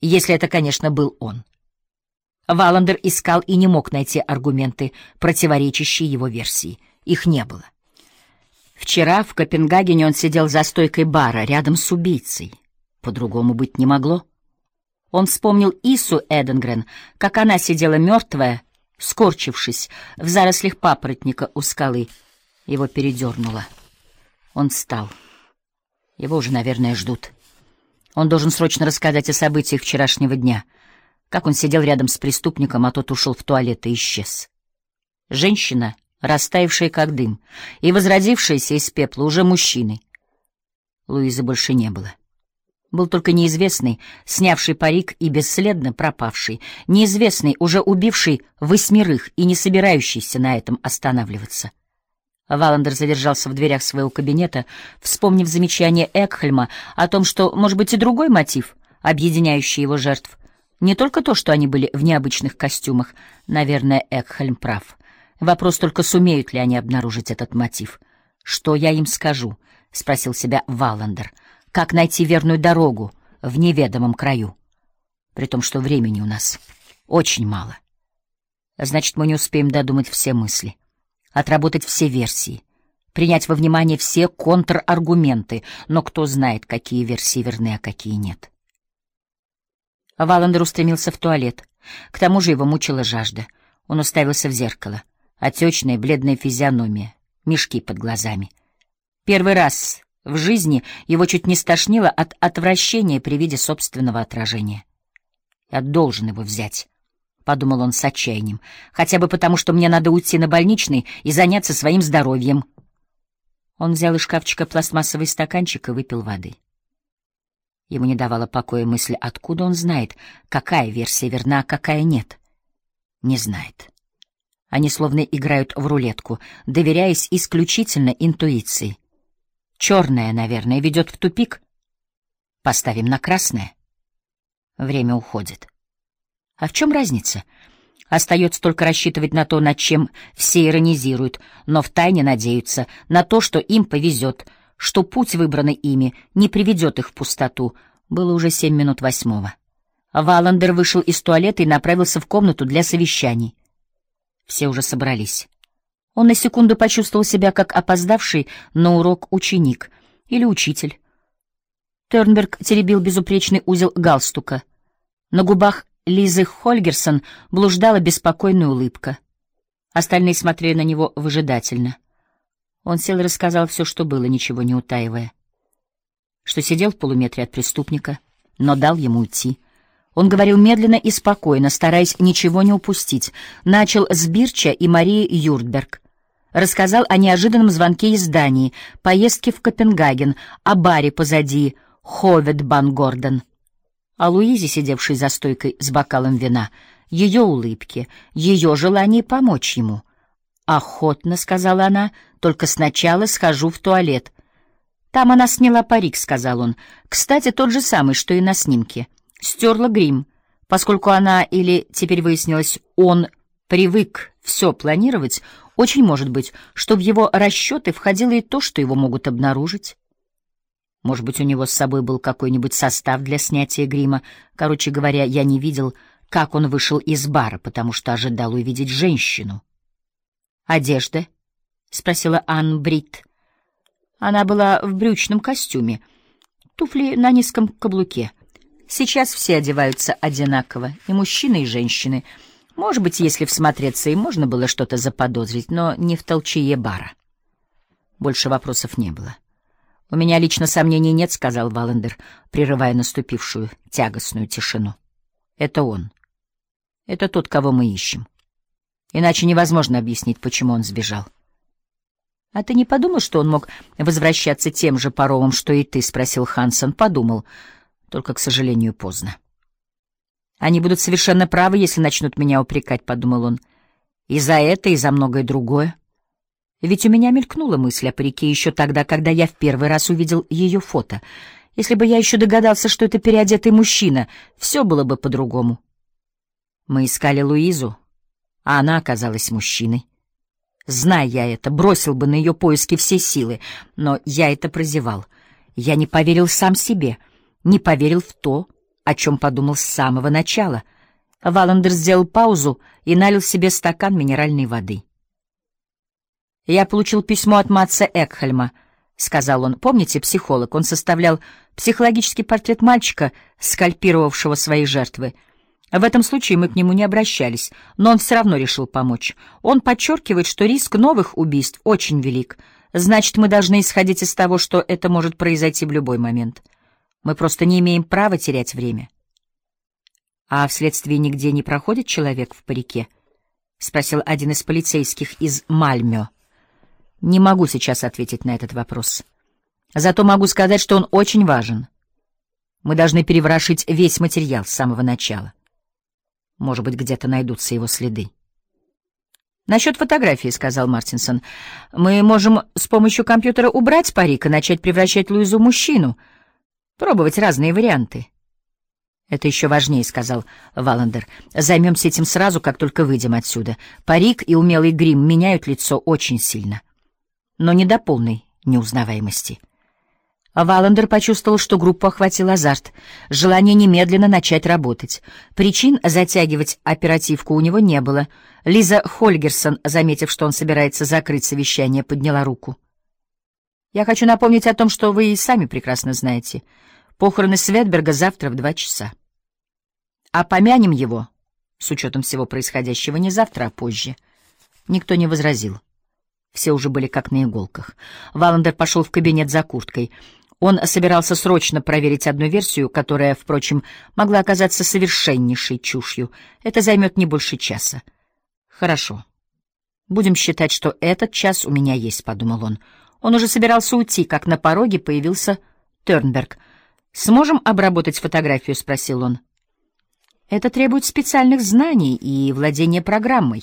Если это, конечно, был он. Валандер искал и не мог найти аргументы, противоречащие его версии. Их не было. Вчера в Копенгагене он сидел за стойкой бара, рядом с убийцей. По-другому быть не могло. Он вспомнил Ису Эденгрен, как она сидела мертвая, скорчившись в зарослях папоротника у скалы. Его передернуло. Он встал. Его уже, наверное, ждут. Он должен срочно рассказать о событиях вчерашнего дня — как он сидел рядом с преступником, а тот ушел в туалет и исчез. Женщина, растаявшая как дым, и возродившаяся из пепла уже мужчины. Луизы больше не было. Был только неизвестный, снявший парик и бесследно пропавший, неизвестный, уже убивший восьмерых и не собирающийся на этом останавливаться. Валандер задержался в дверях своего кабинета, вспомнив замечание Экхельма о том, что, может быть, и другой мотив, объединяющий его жертв — не только то, что они были в необычных костюмах. Наверное, Экхельм прав. Вопрос только, сумеют ли они обнаружить этот мотив. «Что я им скажу?» — спросил себя Валандер. «Как найти верную дорогу в неведомом краю?» При том, что времени у нас очень мало. Значит, мы не успеем додумать все мысли, отработать все версии, принять во внимание все контраргументы, но кто знает, какие версии верны, а какие нет. Валандер устремился в туалет. К тому же его мучила жажда. Он уставился в зеркало. Отечная бледная физиономия, мешки под глазами. Первый раз в жизни его чуть не стошнило от отвращения при виде собственного отражения. «Я должен его взять», — подумал он с отчаянием, «хотя бы потому, что мне надо уйти на больничный и заняться своим здоровьем». Он взял из шкафчика пластмассовый стаканчик и выпил воды. Ему не давала покоя мысль, откуда он знает, какая версия верна, а какая нет. Не знает. Они словно играют в рулетку, доверяясь исключительно интуиции. Черное, наверное, ведет в тупик. Поставим на красное. Время уходит. А в чем разница? Остается только рассчитывать на то, над чем все иронизируют, но втайне надеются на то, что им повезет — что путь, выбранный ими, не приведет их в пустоту. Было уже семь минут восьмого. Валандер вышел из туалета и направился в комнату для совещаний. Все уже собрались. Он на секунду почувствовал себя как опоздавший на урок ученик или учитель. Тернберг теребил безупречный узел галстука. На губах Лизы Хольгерсон блуждала беспокойная улыбка. Остальные смотрели на него выжидательно. Он сел и рассказал все, что было, ничего не утаивая. Что сидел в полуметре от преступника, но дал ему уйти. Он говорил медленно и спокойно, стараясь ничего не упустить. Начал с Бирча и Марии Юртберг. Рассказал о неожиданном звонке из Дании, поездке в Копенгаген, о баре позади Ховет Бангорден. О Луизе, сидевшей за стойкой с бокалом вина, ее улыбке, ее желании помочь ему. «Охотно», — сказала она, — «только сначала схожу в туалет». «Там она сняла парик», — сказал он. «Кстати, тот же самый, что и на снимке. Стерла грим, поскольку она, или, теперь выяснилось, он привык все планировать, очень может быть, что в его расчеты входило и то, что его могут обнаружить. Может быть, у него с собой был какой-нибудь состав для снятия грима. Короче говоря, я не видел, как он вышел из бара, потому что ожидал увидеть женщину. «Одежда?» — спросила Анн Брит. Она была в брючном костюме, туфли на низком каблуке. Сейчас все одеваются одинаково, и мужчины, и женщины. Может быть, если всмотреться, и можно было что-то заподозрить, но не в толчее бара. Больше вопросов не было. «У меня лично сомнений нет», — сказал Валендер, прерывая наступившую тягостную тишину. «Это он. Это тот, кого мы ищем». Иначе невозможно объяснить, почему он сбежал. — А ты не подумал, что он мог возвращаться тем же паромом, что и ты? — спросил Хансон. — Подумал. Только, к сожалению, поздно. — Они будут совершенно правы, если начнут меня упрекать, — подумал он. — И за это, и за многое другое. Ведь у меня мелькнула мысль о парике еще тогда, когда я в первый раз увидел ее фото. Если бы я еще догадался, что это переодетый мужчина, все было бы по-другому. Мы искали Луизу, а она оказалась мужчиной. Зная я это, бросил бы на ее поиски все силы, но я это прозевал. Я не поверил сам себе, не поверил в то, о чем подумал с самого начала. Валандер сделал паузу и налил себе стакан минеральной воды. «Я получил письмо от Матца Экхельма», — сказал он. «Помните, психолог? Он составлял психологический портрет мальчика, скальпировавшего свои жертвы. В этом случае мы к нему не обращались, но он все равно решил помочь. Он подчеркивает, что риск новых убийств очень велик. Значит, мы должны исходить из того, что это может произойти в любой момент. Мы просто не имеем права терять время». «А вследствие нигде не проходит человек в парике?» — спросил один из полицейских из Мальмё. Не могу сейчас ответить на этот вопрос. Зато могу сказать, что он очень важен. Мы должны переворошить весь материал с самого начала. Может быть, где-то найдутся его следы. «Насчет фотографии», — сказал Мартинсон, — «мы можем с помощью компьютера убрать парик и начать превращать Луизу в мужчину, пробовать разные варианты». «Это еще важнее», — сказал Валандер. «Займемся этим сразу, как только выйдем отсюда. Парик и умелый грим меняют лицо очень сильно» но не до полной неузнаваемости. Валандер почувствовал, что группу охватил азарт, желание немедленно начать работать. Причин затягивать оперативку у него не было. Лиза Хольгерсон, заметив, что он собирается закрыть совещание, подняла руку. «Я хочу напомнить о том, что вы и сами прекрасно знаете. Похороны Светберга завтра в два часа. А помянем его, с учетом всего происходящего, не завтра, а позже». Никто не возразил. Все уже были как на иголках. Валандер пошел в кабинет за курткой. Он собирался срочно проверить одну версию, которая, впрочем, могла оказаться совершеннейшей чушью. Это займет не больше часа. Хорошо. Будем считать, что этот час у меня есть, — подумал он. Он уже собирался уйти, как на пороге появился Тернберг. «Сможем обработать фотографию?» — спросил он. «Это требует специальных знаний и владения программой».